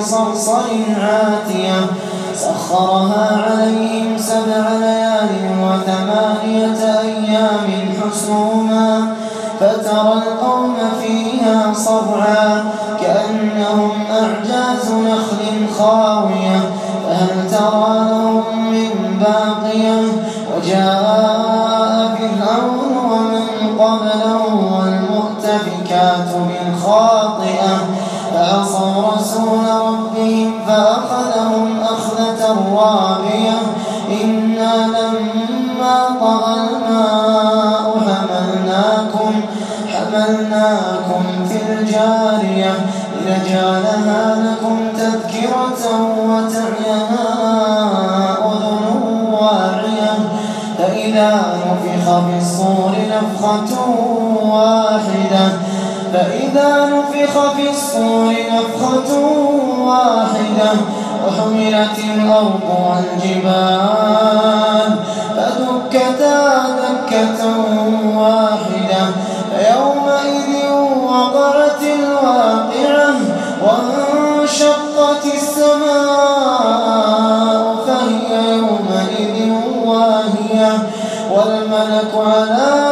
صرصر عاتية سخرها عليهم سبع ليال وثمانية أيام حسوما فترى القوم فيها صرعا كأنهم أعجاز نخل خاوية فهل ترى لهم من باقية وجاء فرعون ومن قبله والمؤتفكات بالخاطئة فعصوا رسول لما طغى الماء حملناكم حملناكم في الجارية لنجعلها لكم تذكرة وتعيها أذن واعية. فإذا نفخ في الصور نفخة واحدة فإذا نفخ في الصور نفخة واحدة وحملت الأرض والجبال فدكتا دكة واحدة فيومئذ وقعت الواقعة وانشقت السماء فهي يومئذ واهية والملك على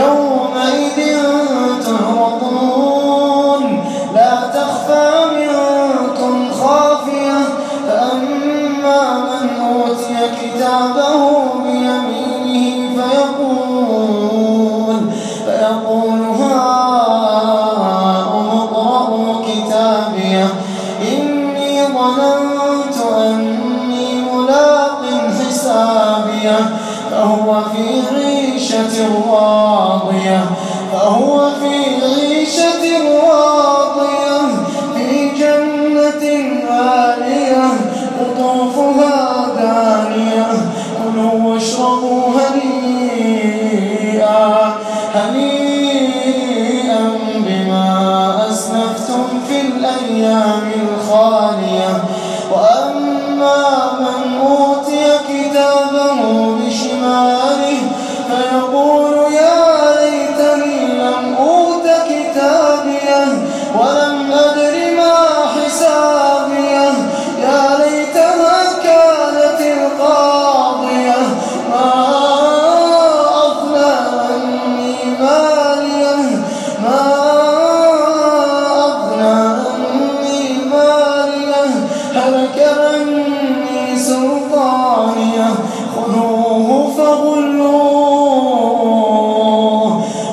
يومئذ لا تخفى منكم خافية. فأما من أوتي كتابه بيمينه فيقول فيقول هاؤم كتابيه إني ظننت أني ملاق حسابيه فهو في عيشة راضية فهو في عيشة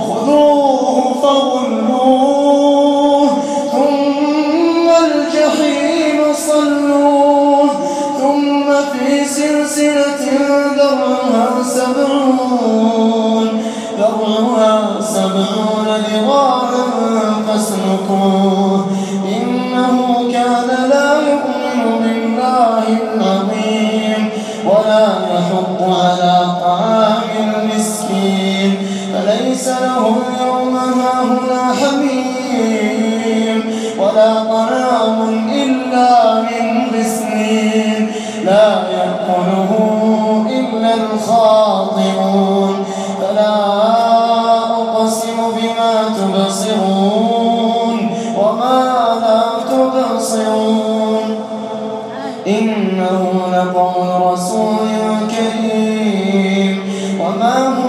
خذوه فغلوه. ثم الجحيم صلوه. ثم في سلسلة ذرعها سبعون. ذرعها سبعون ذراعا فاسلكوه. إنه كان لا يؤمن بالله العظيم ولا يحض على المسكين فليس له اليوم هاهنا حميم. ولا طعام إلا من غسلين لا يأكله إلا الخاطئون. فلا أقسم بما تبصرون. وما لا تبصرون. إنه لقول رسول كريم. وما هو